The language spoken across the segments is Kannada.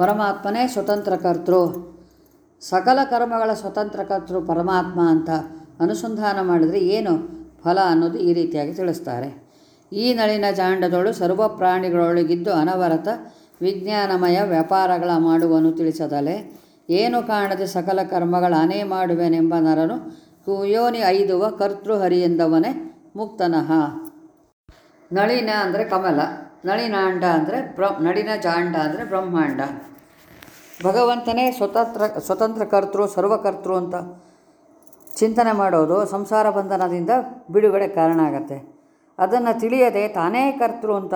ಪರಮಾತ್ಮನೇ ಸ್ವತಂತ್ರ ಕರ್ತೃ. ಸಕಲ ಕರ್ಮಗಳ ಸ್ವತಂತ್ರ ಕರ್ತೃ ಪರಮಾತ್ಮ ಅಂತ ಅನುಸಂಧಾನ ಮಾಡಿದರೆ ಏನು ಫಲ ಅನ್ನೋದು ಈ ರೀತಿಯಾಗಿ ತಿಳಿಸ್ತಾರೆ. ಈ ನಳಿನ ಜಾಂಡದೊಳು ಸರ್ವ ಪ್ರಾಣಿಗಳೊಳಗಿದ್ದು ಅನವರತ ವಿಜ್ಞಾನಮಯ ವ್ಯಾಪಾರಗಳ ಮಾಡುವನು ತಿಳಿಸದಲೆ. ಏನು ಕಾಣದೆ ಸಕಲ ಕರ್ಮಗಳ ಅನೇ ಮಾಡುವೆನೆಂಬ ನರನು ಕುಯೋನಿ ಐದುವ ಕರ್ತೃಹರಿ ಎಂದವನೇ ಮುಕ್ತನಃ. ನಳಿನ ಅಂದರೆ ಕಮಲ, ನಳಿನಾಂಡ ಅಂದರೆ ಬ್ರ ನಳಿನ ಜಾಂಡ ಅಂದರೆ ಬ್ರಹ್ಮಾಂಡ. ಭಗವಂತನೇ ಸ್ವತಂತ್ರ ಸ್ವತಂತ್ರ ಕರ್ತೃ, ಸರ್ವಕರ್ತೃ ಅಂತ ಚಿಂತನೆ ಮಾಡೋದು ಸಂಸಾರ ಬಂಧನದಿಂದ ಬಿಡುಗಡೆ ಕಾರಣ ಆಗತ್ತೆ. ಅದನ್ನು ತಿಳಿಯದೆ ತಾನೇ ಕರ್ತೃ ಅಂತ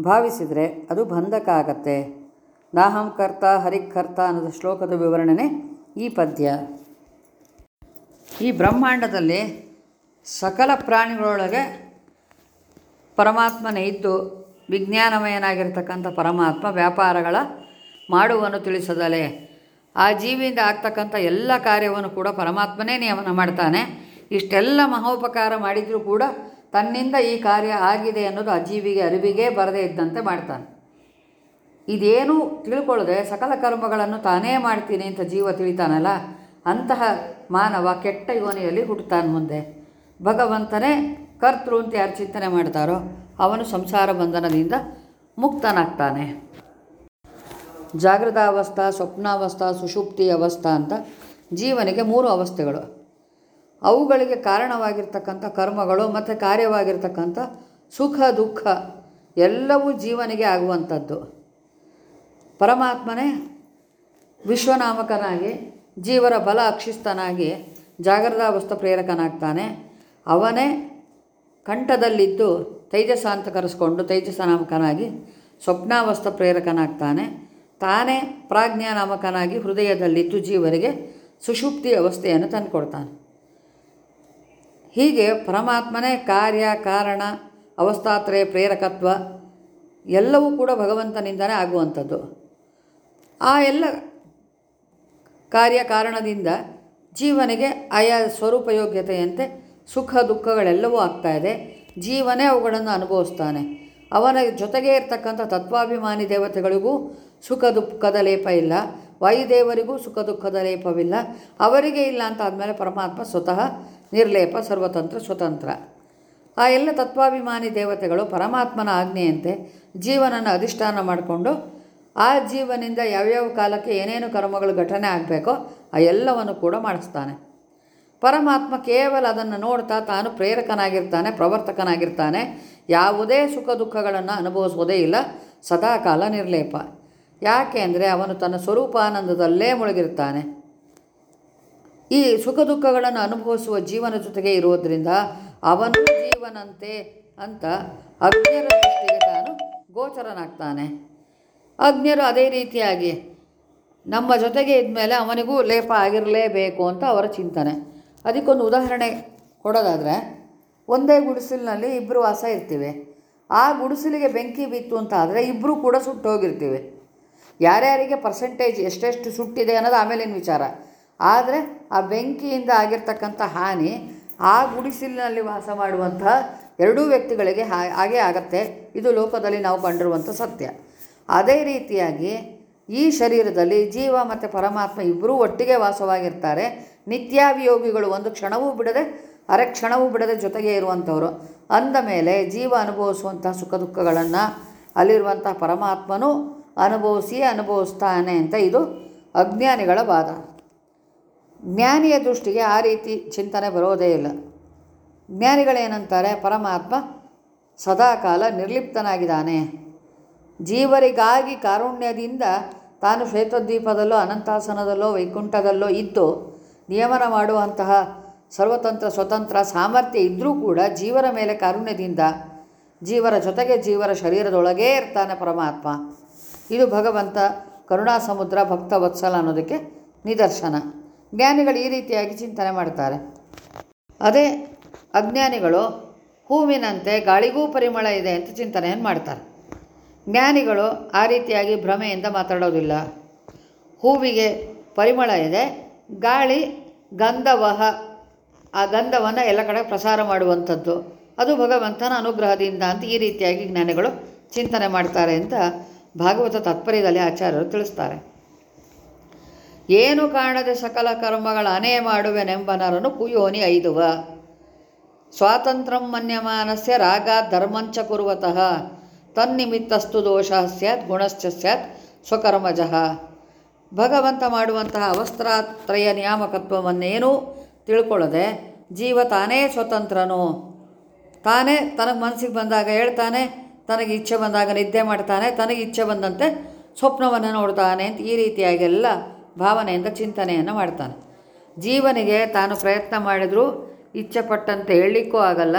ಭಾವಿಸಿದರೆ ಅದು ಬಂಧಕ ಆಗತ್ತೆ. ನಾಹಂ ಕರ್ತ ಹರಿಕರ್ತ ಅನ್ನೋದು ಶ್ಲೋಕದ ವಿವರಣೆ ಈ ಪದ್ಯ. ಈ ಬ್ರಹ್ಮಾಂಡದಲ್ಲಿ ಸಕಲ ಪ್ರಾಣಿಗಳೊಳಗೆ ಪರಮಾತ್ಮನೇ ಇದ್ದು ವಿಜ್ಞಾನಮಯನಾಗಿರ್ತಕ್ಕಂಥ ಪರಮಾತ್ಮ ವ್ಯಾಪಾರಗಳ ಮಾಡುವನು ತಿಳಿಸದಲೆ. ಆ ಜೀವಿಯಿಂದ ಆಗ್ತಕ್ಕಂಥ ಎಲ್ಲ ಕಾರ್ಯವನ್ನು ಕೂಡ ಪರಮಾತ್ಮನೇ ನಿಯಮನ ಮಾಡ್ತಾನೆ. ಇಷ್ಟೆಲ್ಲ ಮಹೋಪಕಾರ ಮಾಡಿದರೂ ಕೂಡ ತನ್ನಿಂದ ಈ ಕಾರ್ಯ ಆಗಿದೆ ಅನ್ನೋದು ಆ ಜೀವಿಗೆ ಅರಿವಿಗೆ ಬರದೇ ಇದ್ದಂತೆ ಮಾಡ್ತಾನೆ. ಇದೇನು ತಿಳ್ಕೊಳ್ಳದೆ ಸಕಲ ಕರ್ಮಗಳನ್ನು ತಾನೇ ಮಾಡ್ತೀನಿ ಅಂತ ಜೀವ ತಿಳಿತಾನಲ್ಲ, ಅಂತಹ ಮಾನವ ಕೆಟ್ಟ ಯೋನಿಯಲ್ಲಿ ಹುಟ್ಟುತ್ತಾನೆ ಮುಂದೆ. ಭಗವಂತನೇ ಕರ್ತೃ ಅಂತ ಯಾರು ಚಿಂತನೆ ಮಾಡ್ತಾರೋ ಅವನು ಸಂಸಾರ ಬಂಧನದಿಂದ ಮುಕ್ತನಾಗ್ತಾನೆ. ಜಾಗೃತಾವಸ್ಥಾ, ಸ್ವಪ್ನಾವಸ್ಥಾ, ಸುಷುಪ್ತಿ ಅವಸ್ಥಾ ಅಂತ ಜೀವನಿಗೆ ಮೂರು ಅವಸ್ಥೆಗಳು. ಅವುಗಳಿಗೆ ಕಾರಣವಾಗಿರ್ತಕ್ಕಂಥ ಕರ್ಮಗಳು ಮತ್ತು ಕಾರ್ಯವಾಗಿರ್ತಕ್ಕಂಥ ಸುಖ, ದುಃಖ ಎಲ್ಲವೂ ಜೀವನಿಗೆ ಆಗುವಂಥದ್ದು. ಪರಮಾತ್ಮನೇ ವಿಶ್ವನಾಮಕನಾಗಿ, ಜೀವರ ಬಲ ಅಕ್ಷಿಸ್ತನಾಗಿ ಜಾಗೃತಾವಸ್ಥ ಪ್ರೇರಕನಾಗ್ತಾನೆ. ಅವನೇ ಕಂಠದಲ್ಲಿದ್ದು ತೈಜಸ ಅಂತ ಕರೆಸ್ಕೊಂಡು ತೈಜಸ ನಾಮಕನಾಗಿ ಸ್ವಪ್ನಾವಸ್ಥ ಪ್ರೇರಕನಾಗ್ತಾನೆ. ತಾನೇ ಪ್ರಾಜ್ಞಾ ನಾಮಕನಾಗಿ ಹೃದಯದಲ್ಲಿದ್ದು ಜೀವರಿಗೆ ಸುಷುಪ್ತಿ ಅವಸ್ಥೆಯನ್ನು ತಂದುಕೊಡ್ತಾನೆ. ಹೀಗೆ ಪರಮಾತ್ಮನೇ ಕಾರ್ಯ, ಕಾರಣ, ಅವಸ್ಥಾತ್ರಯ, ಪ್ರೇರಕತ್ವ ಎಲ್ಲವೂ ಕೂಡ ಭಗವಂತನಿಂದಲೇ ಆಗುವಂಥದ್ದು. ಆ ಎಲ್ಲ ಕಾರ್ಯ, ಕಾರಣದಿಂದ ಜೀವನಿಗೆ ಆಯಾ ಸ್ವರೂಪಯೋಗ್ಯತೆಯಂತೆ ಸುಖ, ದುಃಖಗಳೆಲ್ಲವೂ ಆಗ್ತಾ ಇದೆ. ಜೀವನೇ ಅವುಗಳನ್ನು ಅನುಭವಿಸ್ತಾನೆ. ಅವನ ಜೊತೆಗೆ ಇರ್ತಕ್ಕಂಥ ತತ್ವಾಭಿಮಾನಿ ದೇವತೆಗಳಿಗೂ ಸುಖ ದುಃಖದ ಲೇಪ ಇಲ್ಲ. ವಾಯುದೇವರಿಗೂ ಸುಖ ದುಃಖದ ಲೇಪವಿಲ್ಲ. ಅವರಿಗೆ ಇಲ್ಲ ಅಂತ ಆದಮೇಲೆ ಪರಮಾತ್ಮ ಸ್ವತಃ ನಿರ್ಲೇಪ, ಸರ್ವತಂತ್ರ, ಸ್ವತಂತ್ರ. ಆ ಎಲ್ಲ ತತ್ವಾಭಿಮಾನಿ ದೇವತೆಗಳು ಪರಮಾತ್ಮನ ಆಜ್ಞೆಯಂತೆ ಜೀವನನ ಅಧಿಷ್ಠಾನ ಮಾಡಿಕೊಂಡು ಆ ಜೀವನಿಂದ ಯಾವ್ಯಾವ ಕಾಲಕ್ಕೆ ಏನೇನು ಕರ್ಮಗಳು ಘಟನೆ ಆಗಬೇಕೋ ಆ ಎಲ್ಲವನ್ನು ಕೂಡ ಮಾಡಿಸ್ತಾನೆ. ಪರಮಾತ್ಮ ಕೇವಲ ಅದನ್ನು ನೋಡ್ತಾ ತಾನು ಪ್ರೇರಕನಾಗಿರ್ತಾನೆ, ಪ್ರವರ್ತಕನಾಗಿರ್ತಾನೆ. ಯಾವುದೇ ಸುಖ ದುಃಖಗಳನ್ನು ಅನುಭವಿಸೋದೇ ಇಲ್ಲ. ಸದಾಕಾಲ ನಿರ್ಲೇಪ. ಯಾಕೆ ಅಂದರೆ ಅವನು ತನ್ನ ಸ್ವರೂಪಾನಂದದಲ್ಲೇ ಮುಳುಗಿರ್ತಾನೆ ಈ ಸುಖ ದುಃಖಗಳನ್ನು ಅನುಭವಿಸುವ ಜೀವನ ಜೊತೆಗೆ ಇರುವುದರಿಂದ ಅವನು ಜೀವನಂತೆ ಅಂತ ಅಜ್ಞರ ದೃಷ್ಟಿಗೆ ತಾನು ಗೋಚರನಾಗ್ತಾನೆ. ಅಜ್ಞರು ಅದೇ ರೀತಿಯಾಗಿ ನಮ್ಮ ಜೊತೆಗೆ ಇದ್ಮೇಲೆ ಅವನಿಗೂ ಲೇಪ ಆಗಿರಲೇಬೇಕು ಅಂತ ಅವರ ಚಿಂತನೆ. ಅದಕ್ಕೊಂದು ಉದಾಹರಣೆ ಕೊಡೋದಾದರೆ, ಒಂದೇ ಗುಡಿಸಿಲಿನಲ್ಲಿ ಇಬ್ಬರು ವಾಸ ಇರ್ತೀವಿ. ಆ ಗುಡಿಸಿಲಿಗೆ ಬೆಂಕಿ ಬಿತ್ತು ಅಂತ ಆದರೆ ಇಬ್ಬರೂ ಕೂಡ ಸುಟ್ಟೋಗಿರ್ತೀವಿ. ಯಾರ್ಯಾರಿಗೆ ಪರ್ಸೆಂಟೇಜ್ ಎಷ್ಟೆಷ್ಟು ಸುಟ್ಟಿದೆ ಅನ್ನೋದು ಆಮೇಲಿನ ವಿಚಾರ. ಆದರೆ ಆ ಬೆಂಕಿಯಿಂದ ಆಗಿರ್ತಕ್ಕಂಥ ಹಾನಿ, ಆ ಗುಡಿಸಿಲಿನಲ್ಲಿ ವಾಸ ಮಾಡುವಂತಹ ಎರಡೂ ವ್ಯಕ್ತಿಗಳಿಗೆ ಹಾಗೆ ಆಗತ್ತೆ. ಇದು ಲೋಕದಲ್ಲಿ ನಾವು ಕಂಡಿರುವಂಥ ಸತ್ಯ. ಅದೇ ರೀತಿಯಾಗಿ ಈ ಶರೀರದಲ್ಲಿ ಜೀವ ಮತ್ತು ಪರಮಾತ್ಮ ಇಬ್ಬರೂ ಒಟ್ಟಿಗೆ ವಾಸವಾಗಿರ್ತಾರೆ. ನಿತ್ಯಾಭಿಯೋಗಿಗಳು ಒಂದು ಕ್ಷಣವೂ ಬಿಡದೆ, ಅರೆ ಕ್ಷಣವೂ ಬಿಡದೆ ಜೊತೆಗೆ ಇರುವಂಥವ್ರು. ಅಂದ ಮೇಲೆ ಜೀವ ಅನುಭವಿಸುವಂಥ ಸುಖ ದುಃಖಗಳನ್ನು ಅಲ್ಲಿರುವಂಥ ಪರಮಾತ್ಮನೂ ಅನುಭವಿಸಿ ಅನುಭವಿಸ್ತಾನೆ ಅಂತ ಇದು ಅಜ್ಞಾನಿಗಳ ವಾದ. ಜ್ಞಾನಿಯ ದೃಷ್ಟಿಗೆ ಆ ರೀತಿ ಚಿಂತನೆ ಬರೋದೇ ಇಲ್ಲ. ಜ್ಞಾನಿಗಳೇನಂತಾರೆ? ಪರಮಾತ್ಮ ಸದಾಕಾಲ ನಿರ್ಲಿಪ್ತನಾಗಿದ್ದಾನೆ. ಜೀವರಿಗಾಗಿ ಕಾರುಣ್ಯದಿಂದ ತಾನು ಶ್ವೇತದ್ವೀಪದಲ್ಲೋ ಅನಂತಾಸನದಲ್ಲೋ, ವೈಕುಂಠದಲ್ಲೋ ಇದ್ದು ನಿಯಮನ ಮಾಡುವಂತಹ ಸರ್ವತಂತ್ರ, ಸ್ವತಂತ್ರ ಸಾಮರ್ಥ್ಯ ಇದ್ದರೂ ಕೂಡ ಜೀವರ ಮೇಲೆ ಕಾರುಣ್ಯದಿಂದ ಜೀವರ ಜೊತೆಗೆ ಜೀವರ ಶರೀರದೊಳಗೇ ಇರ್ತಾನೆ ಪರಮಾತ್ಮ. ಇದು ಭಗವಂತ ಕರುಣಾ ಸಮುದ್ರ ಭಕ್ತ ವತ್ಸಲ ಅನ್ನೋದಕ್ಕೆ ನಿದರ್ಶನ. ಜ್ಞಾನಿಗಳು ಈ ರೀತಿಯಾಗಿ ಚಿಂತನೆ ಮಾಡ್ತಾರೆ. ಅದೇ ಅಜ್ಞಾನಿಗಳು ಹೂವಿನಂತೆ ಗಾಳಿಗೂ ಪರಿಮಳ ಇದೆ ಅಂತ ಚಿಂತನೆಯನ್ನು ಮಾಡ್ತಾರೆ. ಜ್ಞಾನಿಗಳು ಆ ರೀತಿಯಾಗಿ ಭ್ರಮೆಯಿಂದ ಮಾತಾಡೋದಿಲ್ಲ. ಹೂವಿಗೆ ಪರಿಮಳ ಇದೆ, ಗಾಳಿ ಗಂಧವಹ, ಆ ಗಂಧವನ್ನು ಎಲ್ಲ ಕಡೆ ಪ್ರಸಾರ ಮಾಡುವಂಥದ್ದು. ಅದು ಭಗವಂತನ ಅನುಗ್ರಹದಿಂದ ಅಂತ ಈ ರೀತಿಯಾಗಿ ಜ್ಞಾನಿಗಳು ಚಿಂತನೆ ಮಾಡ್ತಾರೆ ಅಂತ ಭಾಗವತ ತಾತ್ಪರ್ಯದಲ್ಲಿ ಆಚಾರ್ಯರು ತಿಳಿಸ್ತಾರೆ. ಏನು ಕಾಣದೆ ಸಕಲ ಕರ್ಮಗಳ ಅನೇ ಮಾಡುವೆನೆಂಬ ನರನು ಕುಯೋನಿ ಐದುವ. ಸ್ವಾತಂತ್ರ್ಯಂ ಮನ್ಯಮಾನಸ್ಯ ರಾಗ ಧರ್ಮಂಚ ಕುರುವತಃ. ತನ್ನಿಮಿತ್ತಸ್ತು ದೋಷ ಸ್ಯಾತ್ ಗುಣಶ್ಚ ಸ್ಯಾತ್, ಸ್ವಕರ್ಮಜಃ. ಭಗವಂತ ಮಾಡುವಂತಹ ಅವಸ್ತ್ರಾತ್ರಯ ನಿಯಾಮಕತ್ವವನ್ನೇನೂ ತಿಳ್ಕೊಳ್ಳದೆ ಜೀವ ತಾನೇ ಸ್ವತಂತ್ರನು. ತಾನೇ ತನಗೆ ಮನಸ್ಸಿಗೆ ಬಂದಾಗ ಹೇಳ್ತಾನೆ ತನಗೆ ಇಚ್ಛೆ ಬಂದಾಗ ನಿದ್ದೆ ಮಾಡ್ತಾನೆ, ತನಗೆ ಇಚ್ಛೆ ಬಂದಂತೆ ಸ್ವಪ್ನವನ್ನು ನೋಡ್ತಾನೆ ಅಂತ ಈ ರೀತಿಯಾಗೆಲ್ಲ ಭಾವನೆಯಿಂದ ಚಿಂತನೆಯನ್ನು ಮಾಡ್ತಾನೆ. ಜೀವನಿಗೆ ತಾನು ಪ್ರಯತ್ನ ಮಾಡಿದರೂ ಇಚ್ಛೆ ಪಟ್ಟಂತೆ ಹೇಳಲಿಕ್ಕೂ ಆಗಲ್ಲ,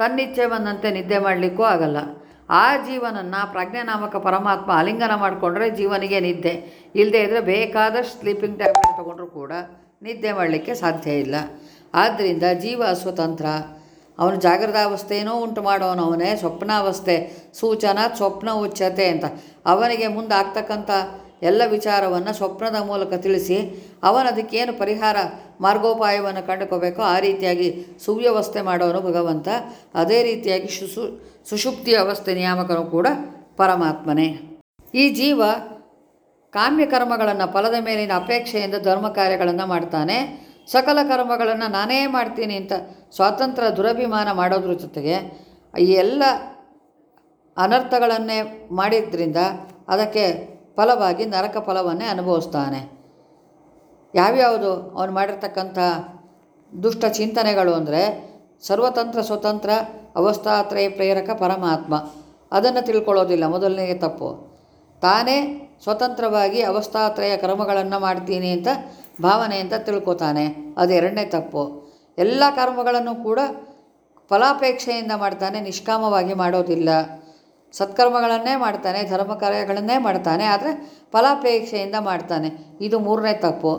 ತನ್ನಿಚ್ಛೆ ಬಂದಂತೆ ನಿದ್ದೆ ಮಾಡಲಿಕ್ಕೂ ಆಗಲ್ಲ. ಆ ಜೀವನನ್ನು ಪ್ರಜ್ಞಾನಾಮಕ ಪರಮಾತ್ಮ ಆಲಿಂಗನ ಮಾಡಿಕೊಂಡ್ರೆ ಜೀವನಿಗೆ ನಿದ್ದೆ. ಇಲ್ಲದೇ ಇದ್ದರೆ ಬೇಕಾದಷ್ಟು ಸ್ಲೀಪಿಂಗ್ ಟ್ಯಾಬ್ಲೆಟ್ ತೊಗೊಂಡ್ರೂ ಕೂಡ ನಿದ್ದೆ ಮಾಡಲಿಕ್ಕೆ ಸಾಧ್ಯ ಇಲ್ಲ. ಆದ್ದರಿಂದ ಜೀವ ಸ್ವತಂತ್ರ ಅವನು ಜಾಗೃತಾವಸ್ಥೆಯೂ ಉಂಟು ಮಾಡೋನು ಅವನೇ, ಸ್ವಪ್ನಾವಸ್ಥೆ, ಸೂಚನ ಸ್ವಪ್ನ ಉಚ್ಚತೆ ಅಂತ. ಅವನಿಗೆ ಮುಂದೆ ಆಗ್ತಕ್ಕಂಥ ಎಲ್ಲ ವಿಚಾರವನ್ನು ಸ್ವಪ್ನದ ಮೂಲಕ ತಿಳಿಸಿ ಅವನದಕ್ಕೇನು ಪರಿಹಾರ ಮಾರ್ಗೋಪಾಯವನ್ನು ಕಂಡುಕೋಬೇಕೋ ಆ ರೀತಿಯಾಗಿ ಸುವ್ಯವಸ್ಥೆ ಮಾಡೋನು ಭಗವಂತ. ಅದೇ ರೀತಿಯಾಗಿ ಶುಸು ಸುಷುಪ್ತಿ ಅವಸ್ಥೆ ನಿಯಾಮಕನು ಕೂಡ ಪರಮಾತ್ಮನೇ. ಈ ಜೀವ ಕಾಮ್ಯಕರ್ಮಗಳನ್ನು ಫಲದ ಮೇಲಿನ ಅಪೇಕ್ಷೆಯಿಂದ ಧರ್ಮ ಕಾರ್ಯಗಳನ್ನು ಮಾಡ್ತಾನೆ. ಸಕಲ ಕರ್ಮಗಳನ್ನು ನಾನೇ ಮಾಡ್ತೀನಿ ಅಂತ ಸ್ವಾತಂತ್ರ್ಯ ದುರಭಿಮಾನ ಮಾಡೋದ್ರ ಜೊತೆಗೆ ಈ ಎಲ್ಲ ಅನರ್ಥಗಳನ್ನೇ ಮಾಡಿದ್ರಿಂದ ಅದಕ್ಕೆ ಫಲವಾಗಿ ನರಕ ಫಲವನ್ನೇ ಅನುಭವಿಸ್ತಾನೆ. ಯಾವ್ಯಾವುದು ಅವನು ಮಾಡಿರ್ತಕ್ಕಂಥ ದುಷ್ಟ ಚಿಂತನೆಗಳು ಅಂದರೆ ಸರ್ವತಂತ್ರ ಸ್ವತಂತ್ರ ಅವಸ್ಥಾತ್ರಯ ಪ್ರೇರಕ ಪರಮಾತ್ಮ. ಅದನ್ನು ತಿಳ್ಕೊಳ್ಳೋದಿಲ್ಲ ಮೊದಲನೇ ತಪ್ಪು. ತಾನೇ ಸ್ವತಂತ್ರವಾಗಿ ಅವಸ್ಥಾತ್ರಯ ಕರ್ಮಗಳನ್ನು ಮಾಡ್ತೀನಿ ಅಂತ ಭಾವನೆಯಿಂದ ತಿಳ್ಕೊತಾನೆ. ಅದು ಎರಡನೇ ತಪ್ಪು. ಎಲ್ಲ ಕರ್ಮಗಳನ್ನು ಕೂಡ ಫಲಾಪೇಕ್ಷೆಯಿಂದ ಮಾಡ್ತಾನೆ, ನಿಷ್ಕಾಮವಾಗಿ ಮಾಡೋದಿಲ್ಲ. ಸತ್ಕರ್ಮಗಳನ್ನೇ ಮಾಡ್ತಾನೆ, ಧರ್ಮ ಕಾರ್ಯಗಳನ್ನೇ ಮಾಡ್ತಾನೆ, ಆದರೆ ಫಲಾಪೇಕ್ಷೆಯಿಂದ ಮಾಡ್ತಾನೆ. ಇದು ಮೂರನೇ ತಪ್ಪು.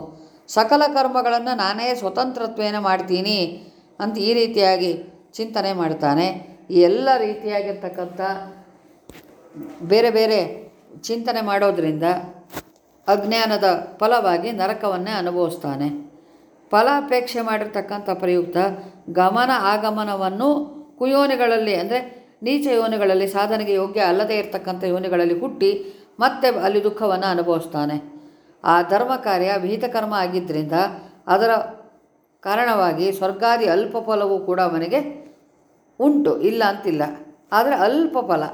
ಸಕಲ ಕರ್ಮಗಳನ್ನು ನಾನೇ ಸ್ವತಂತ್ರತ್ವೇನ ಮಾಡ್ತೀನಿ ಅಂತ ಈ ರೀತಿಯಾಗಿ ಚಿಂತನೆ ಮಾಡ್ತಾನೆ. ಈ ಎಲ್ಲ ರೀತಿಯಾಗಿರ್ತಕ್ಕಂಥ ಬೇರೆ ಬೇರೆ ಚಿಂತನೆ ಮಾಡೋದರಿಂದ ಅಜ್ಞಾನದ ಫಲವಾಗಿ ನರಕವನ್ನೇ ಅನುಭವಿಸ್ತಾನೆ. ಫಲಾಪೇಕ್ಷೆ ಮಾಡಿರ್ತಕ್ಕಂಥ ಪ್ರಯುಕ್ತ ಗಮನ ಆಗಮನವನ್ನು ಕುಯೋನಿಗಳಲ್ಲಿ ಅಂದರೆ ನೀಚ ಯೋನಿಗಳಲ್ಲಿ ಸಾಧನೆಗೆ ಯೋಗ್ಯ ಅಲ್ಲದೇ ಇರತಕ್ಕಂಥ ಯೋನಿಗಳಲ್ಲಿ ಹುಟ್ಟಿ ಮತ್ತೆ ಅಲ್ಲಿ ದುಃಖವನ್ನು ಅನುಭವಿಸ್ತಾನೆ. ಆ ಧರ್ಮ ಕಾರ್ಯ ವಿಹಿತಕರ್ಮ ಆಗಿದ್ದರಿಂದ ಅದರ ಕಾರಣವಾಗಿ ಸ್ವರ್ಗಾದಿ ಅಲ್ಪ ಫಲವೂ ಕೂಡ ಅವನಿಗೆ ಉಂಟು, ಇಲ್ಲ ಅಂತಿಲ್ಲ. ಆದರೆ ಅಲ್ಪ ಫಲ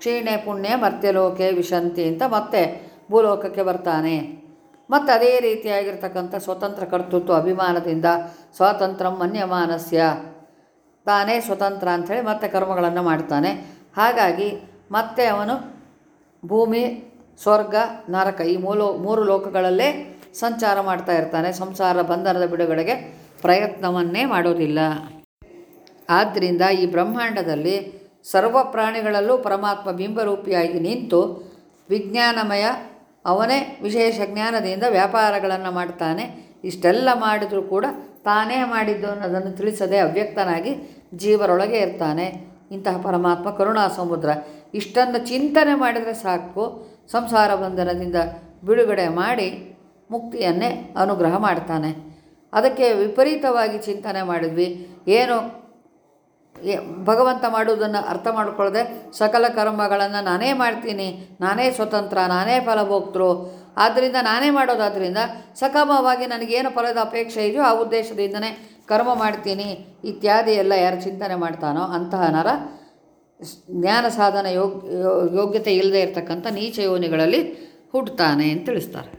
ಕ್ಷೀಣೆ ಪುಣ್ಯ ಮರ್ತ್ಯಲೋಕೆ ವಿಶಂತಿ ಅಂತ ಮತ್ತೆ ಭೂಲೋಕಕ್ಕೆ ಬರ್ತಾನೆ. ಮತ್ತು ಅದೇ ರೀತಿಯಾಗಿರ್ತಕ್ಕಂಥ ಸ್ವತಂತ್ರ ಕರ್ತೃತ್ವ ಅಭಿಮಾನದಿಂದ ಸ್ವಾತಂತ್ರ್ಯ ಮನ್ಯಮಾನಸ್ಯ. ತಾನೇ ಸ್ವತಂತ್ರ ಅಂಥೇಳಿ ಮತ್ತೆ ಕರ್ಮಗಳನ್ನು ಮಾಡ್ತಾನೆ. ಹಾಗಾಗಿ ಮತ್ತೆ ಅವನು ಭೂಮಿ, ಸ್ವರ್ಗ, ನರಕ ಈ ಮೂಲ, ಮೂರು ಲೋಕಗಳಲ್ಲೇ ಸಂಚಾರ ಮಾಡ್ತಾ ಇರ್ತಾನೆ. ಸಂಸಾರ ಬಂಧನದ ಬಿಡುಗಡೆಗೆ ಪ್ರಯತ್ನವನ್ನೇ ಮಾಡೋದಿಲ್ಲ. ಆದ್ದರಿಂದ ಈ ಬ್ರಹ್ಮಾಂಡದಲ್ಲಿ ಸರ್ವ ಪ್ರಾಣಿಗಳಲ್ಲೂ ಪರಮಾತ್ಮ ಬಿಂಬರೂಪಿಯಾಗಿ ನಿಂತು ವಿಜ್ಞಾನಮಯ ಅವನೇ ವಿಶೇಷ ಜ್ಞಾನದಿಂದ ವ್ಯಾಪಾರಗಳನ್ನು ಮಾಡ್ತಾನೆ. ಇಷ್ಟೆಲ್ಲ ಮಾಡಿದರೂ ಕೂಡ ತಾನೇ ಮಾಡಿದ್ದು ಅನ್ನೋದನ್ನು ತಿಳಿಸದೆ ಅವ್ಯಕ್ತನಾಗಿ ಜೀವರೊಳಗೆ ಇರ್ತಾನೆ. ಇಂತಹ ಪರಮಾತ್ಮ ಕರುಣಾ ಸಮುದ್ರ. ಇಷ್ಟನ್ನು ಚಿಂತನೆ ಮಾಡಿದರೆ ಸಾಕು. ಸಂಸಾರ ಬಂಧನದಿಂದ ಬಿಡುಗಡೆ ಮಾಡಿ ಮುಕ್ತಿಯನ್ನೇ ಅನುಗ್ರಹ ಮಾಡ್ತಾನೆ. ಅದಕ್ಕೆ ವಿಪರೀತವಾಗಿ ಚಿಂತನೆ ಮಾಡಿದ್ವಿ. ಏನು ಭಗವಂತ ಮಾಡುವುದನ್ನು ಅರ್ಥ ಮಾಡಿಕೊಳ್ಳದೆ ಸಕಲ ಕರ್ಮಗಳನ್ನು ನಾನೇ ಮಾಡ್ತೀನಿ, ನಾನೇ ಸ್ವತಂತ್ರ, ನಾನೇ ಫಲಭೋಕ್ತರು ಆದ್ದರಿಂದ ನಾನೇ ಮಾಡೋದಾದ್ದರಿಂದ ಸಕಮವಾಗಿ ನನಗೇನು ಫಲದ ಅಪೇಕ್ಷೆ ಇದೆಯೋ ಆ ಉದ್ದೇಶದಿಂದನೇ ಕರ್ಮ ಮಾಡ್ತೀನಿ ಇತ್ಯಾದಿ ಎಲ್ಲ ಯಾರು ಚಿಂತನೆ ಮಾಡ್ತಾನೋ ಅಂತಹ ನರ ಜ್ಞಾನ ಸಾಧನ ಯೋಗ್ಯ ಯೋಗ್ಯತೆ ಇಲ್ಲದೆ ಇರತಕ್ಕಂಥ ನೀಚ ಯೋನಿಗಳಲ್ಲಿ ಹುಟ್ಟುತ್ತಾನೆ ಅಂತ ತಿಳಿಸ್ತಾರೆ.